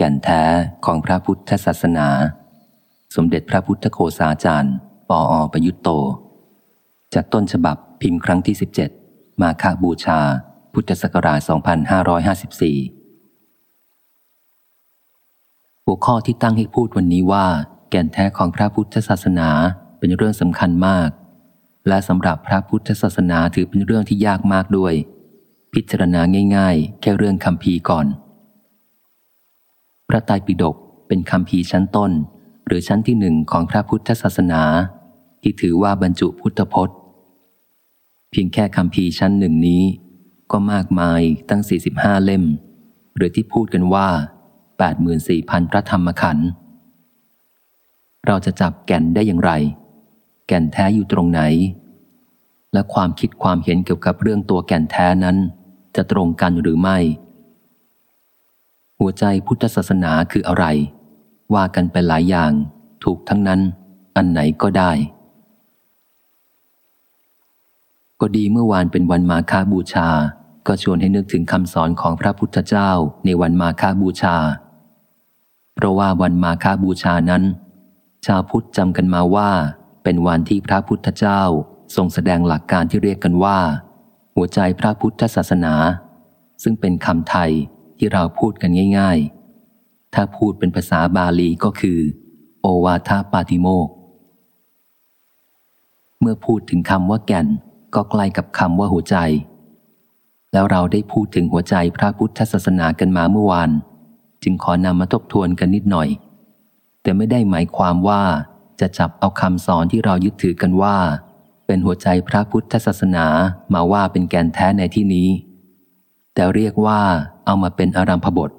แก่นแท้ของพระพุทธศาสนา สมเด็จพระพุทธโคสาจารย์ ปออประยุตโต จากต้นฉบับพิมพ์ครั้งที่ 17 มาคาบูชา พุทธศักราช 2554 หัวข้อที่ตั้งให้พูดวันนี้ว่า แก่นแท้ของพระพุทธศาสนาเป็นเรื่องสำคัญมาก และสำหรับพระพุทธศาสนาถือเป็นเรื่องที่ยากมากด้วย พิจารณาง่าย ๆ แค่เรื่องคำพีก่อน พระไตรปิฎกเป็นคำพีชั้นต้น หรือชั้นที่หนึ่งของพระพุทธศาสนา ที่ถือว่าบรรจุพุทธพจน์ เพียงแค่คำพีชั้นหนึ่งนี้ ก็มากมายตั้ง 45 เล่ม หรือที่พูดกันว่า 84,000 พระธรรมขันธ์เราจะจับแก่นได้อย่างไร แก่นแท้อยู่ตรงไหน และความคิดความเห็นเกี่ยวกับเรื่องตัวแก่นแท้นั้น จะตรงกันหรือไม่ หัวใจพุทธศาสนาคืออะไร ว่ากันไปหลายอย่าง ถูกทั้งนั้น อันไหนก็ได้ ก็ดีเมื่อวานเป็นวันมาคาบูชา ก็ชวนให้นึกถึงคำสอนของพระพุทธเจ้าในวันมาคาบูชา เพราะว่าวันมาคาบูชานั้น ชาวพุทธจำกันมาว่า เป็นวันที่พระพุทธเจ้าทรงแสดงหลักการที่เรียกกันว่า หัวใจพระพุทธศาสนา ซึ่งเป็นคำไทย ที่เราพูดกันง่าย ๆ ถ้าพูดเป็นภาษาบาลีก็คือ โอวาทปาติโมก เมื่อพูดถึงคำว่าแก่นก็ใกล้กับคำว่าหัวใจ แล้วเราได้พูดถึงหัวใจพระพุทธศาสนากันมาเมื่อวาน จึงขอนำมาทบทวนกันนิดหน่อย แต่ไม่ได้หมายความว่าจะจับเอาคำสอนที่เรายึดถือกันว่า เป็นหัวใจพระพุทธศาสนามาว่าเป็นแก่นแท้ในที่นี้ แต่เรียกว่าเอามาเป็นอารัมพบท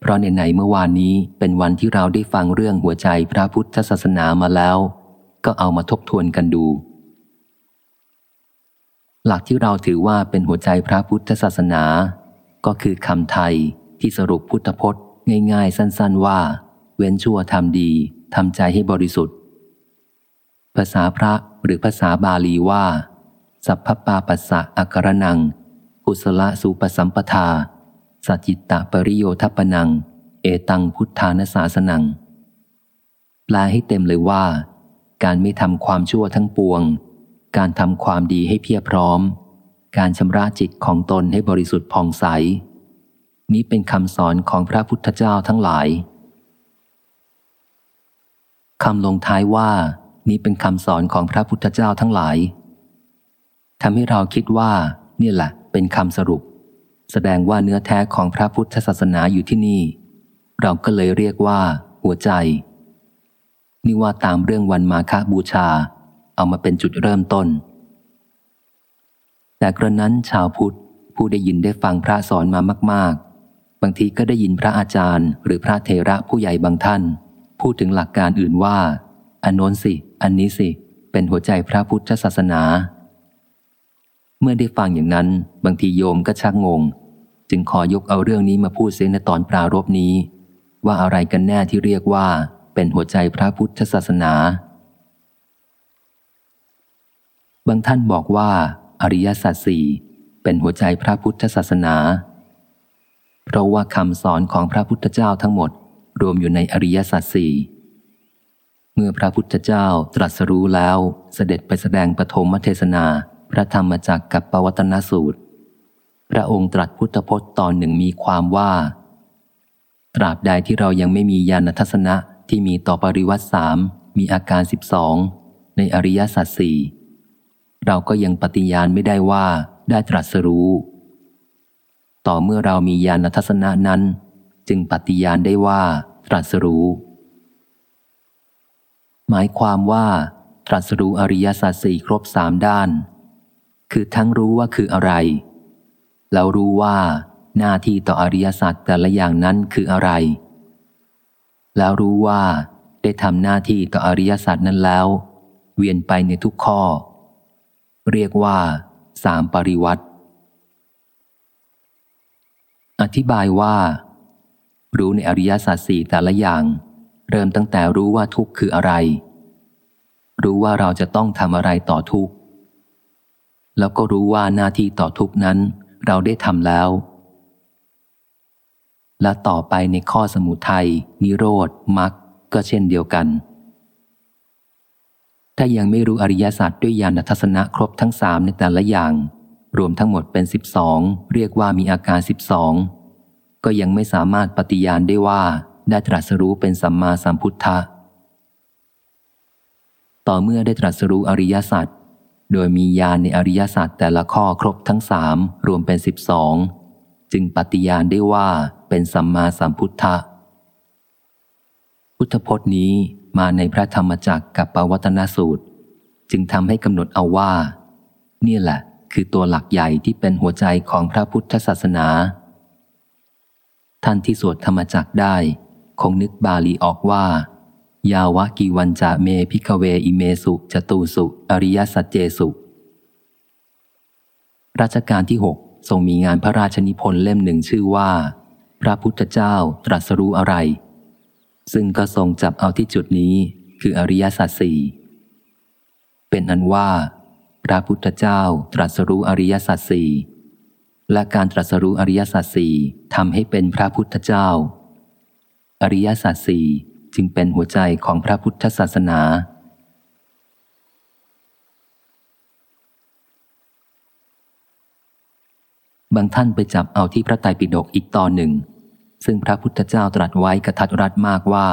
เพราะในไหนเมื่อวานนี้เป็นวันที่เราได้ฟังเรื่องหัวใจพระพุทธศาสนามาแล้ว ก็เอามาทบทวนกันดู หลักที่เราถือว่าเป็นหัวใจพระพุทธศาสนา ก็คือคำไทยที่สรุปพุทธพจน์ ง่ายๆ สั้น ๆ ว่า เว้นชั่วทำดีทำใจให้บริสุทธิ์ ภาษาพระหรือภาษาบาลีว่า สัพพปาปัสสะอักรนัง กุศลสุปสัมปทาสัจิตตปริโยทัปนัง เอตังพุทธานสาสนัง แปลให้เต็มเลยว่า การไม่ทำความชั่วทั้งปวง การทำความดีให้เพียบพร้อม การชำระจิตของตนให้บริสุทธิ์ผ่องใส นี้เป็นคำสอนของพระพุทธเจ้าทั้งหลายคำลงท้ายว่า นี้เป็นคำสอนของพระพุทธเจ้าทั้งหลายทำให้เราคิดว่า นี่แหละ เป็นคำสรุป แสดงว่าเนื้อแท้ของพระพุทธศาสนาอยู่ที่นี่ เราก็เลยเรียกว่า หัวใจ นี่ว่าตามเรื่องวันมาฆบูชา เอามาเป็นจุดเริ่มต้น แต่กระนั้นชาวพุทธผู้ได้ยินได้ฟังพระสอนมามาก ๆ บางทีก็ได้ยินพระอาจารย์ หรือพระเทระผู้ใหญ่บางท่าน พูดถึงหลักการอื่นว่า อันโน้นสิ อันนี้สิ เป็นหัวใจพระพุทธศาสนา เมื่อได้ฟังอย่างนั้น บางทีโยมก็ชักงง จึงขอยกเอาเรื่องนี้มาพูดเสียในตอนปรารบนี้ ว่าอะไรกันแน่ที่เรียกว่า เป็นหัวใจพระพุทธศาสนา บางท่านบอกว่า อริยสัจสี่เป็นหัวใจพระพุทธศาสนา เพราะว่าคำสอนของพระพุทธเจ้าทั้งหมด รวมอยู่ในอริยสัจสี่เมื่อพระพุทธเจ้าตรัสรู้แล้วเสด็จไปแสดงปฐมเทศนา พระธรรมจักกับปวัตนสูตร พระองค์ตรัสพุทธพจน์ตอนหนึ่งมีความว่า ตราบใดที่เรายังไม่มีญาณทัศนะที่มีต่อปริวัติสามมีอาการสิบสองในอริยสัจสี่เราก็ยังปฏิญาณไม่ได้ว่าได้ตรัสรู้ ต่อเมื่อเรามีญาณทัศนะนั้น จึงปฏิญาณได้ว่าตรัสรู้ หมายความว่า ตรัสรู้อริยสัจสี่ครบสามด้าน คือทั้งรู้ว่าคืออะไร แล้วรู้ว่า หน้าที่ต่ออริยสัจแต่ละอย่างนั้นคืออะไร แล้วรู้ว่า ได้ทำหน้าที่ต่ออริยสัจนั้นแล้ว เวียนไปในทุกข้อ เรียกว่า สามปริวัติ อธิบายว่า รู้ในอริยสัจสี่แต่ละอย่าง เริ่มตั้งแต่รู้ว่าทุกข์คืออะไร รู้ว่าเราจะต้องทำอะไรต่อทุกข์ แล้วก็รู้ว่าหน้าที่ต่อทุกนั้น เราได้ทำแล้ว และต่อไปในข้อสมุทัยนิโรธมรรคก็เช่นเดียวกัน ถ้ายังไม่รู้อริยศาสัจด้วยญาณทัศนะครบทั้งสามในแต่ละอย่าง รวมทั้งหมดเป็นสิบสองเรียกว่ามีอาการสิบสองก็ยังไม่สามารถปฏิญาณได้ว่าได้ตรัสรู้เป็นสัมมาสัมพุทธะต่อเมื่อได้ตรัสรู้อริยสัจ โดยมีญาณในอริยศาสัจแต่ละข้อครบทั้งสามรวมเป็นสิบสองจึงปฏิญาณได้ว่าเป็นสัมมาสัมพุทธะ พุทธพจน์นี้มาในพระธรรมจักรกับปวัตนสูตร จึงทำให้กำหนดเอาว่า นี่แหละคือตัวหลักใหญ่ที่เป็นหัวใจของพระพุทธศาสนา ท่านที่สวดธรรมจักรได้ คงนึกบาลีออกว่า ยาวกีวญฺจ เม ภิกฺขเวอิเมสุจตูสุอริยสจฺเจสุรัชกาลที่หกทรงมีงานพระราชนิพนธ์เล่มหนึ่งชื่อว่า พระพุทธเจ้าตรัสรู้อะไร ซึ่งก็ทรงจับเอาที่จุดนี้คืออริยสัจสี่เป็นอันว่า พระพุทธเจ้าตรัสรู้อริยสัจสี่และการตรัสรู้อริยสัจสี่ทำให้เป็นพระพุทธเจ้า อริยสัจสี่ จึงเป็นหัวใจของพระพุทธศาสนา บางท่านไปจับเอาที่พระไตรปิฎกอีกตอนหนึ่ง ซึ่งพระพุทธเจ้าตรัสไว้กระทัดรัดมากว่า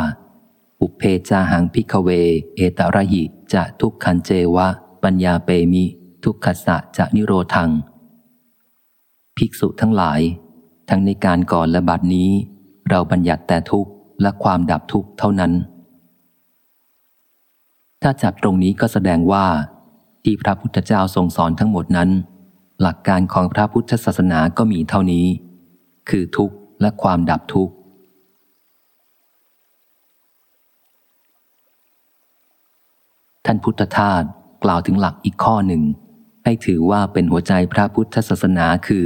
อุเพจาหังพิกเว เอตระหิจะทุกขันเจวะ ปัญญาเปมิ ทุกขสะจะนิโรธัง ภิกษุทั้งหลาย ทั้งในการก่อนและบัดนี้ เราบัญญัติแต่ทุกข์ และความดับทุกข์เท่านั้น ถ้าจับตรงนี้ก็แสดงว่า ที่พระพุทธเจ้าทรงสอนทั้งหมดนั้น หลักการของพระพุทธศาสนาก็มีเท่านี้ คือทุกข์และความดับทุกข์ท่านพุทธทาสกล่าวถึงหลักอีกข้อหนึ่ง ให้ถือว่าเป็นหัวใจพระพุทธศาสนาคือ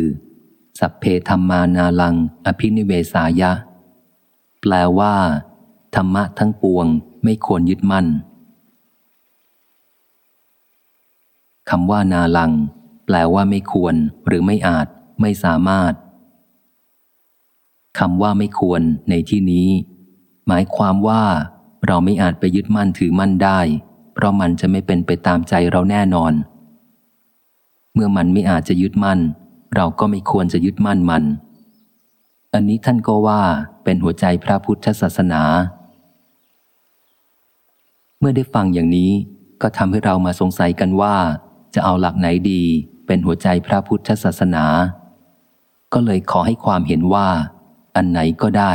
สัพเพธรรมานาลัง อภินิเวสายะ แปลว่า ธรรมะทั้งปวงไม่ควรยึดมั่นคำว่านาลัง แปลว่าไม่ควร หรือไม่อาจ ไม่สามารถคำว่าไม่ควรในที่นี้ หมายความว่า เราไม่อาจไปยึดมั่นถือมั่นได้ เพราะมันจะไม่เป็นไปตามใจเราแน่นอน เมื่อมันไม่อาจจะยึดมั่น เราก็ไม่ควรจะยึดมั่นมัน อันนี้ท่านก็ว่าเป็นหัวใจพระพุทธศาสนา เมื่อได้ฟังอย่างนี้ก็ทำให้เรามาสงสัยกันว่า จะเอาหลักไหนดี เป็นหัวใจพระพุทธศาสนา ก็เลยขอให้ความเห็นว่า อันไหนก็ได้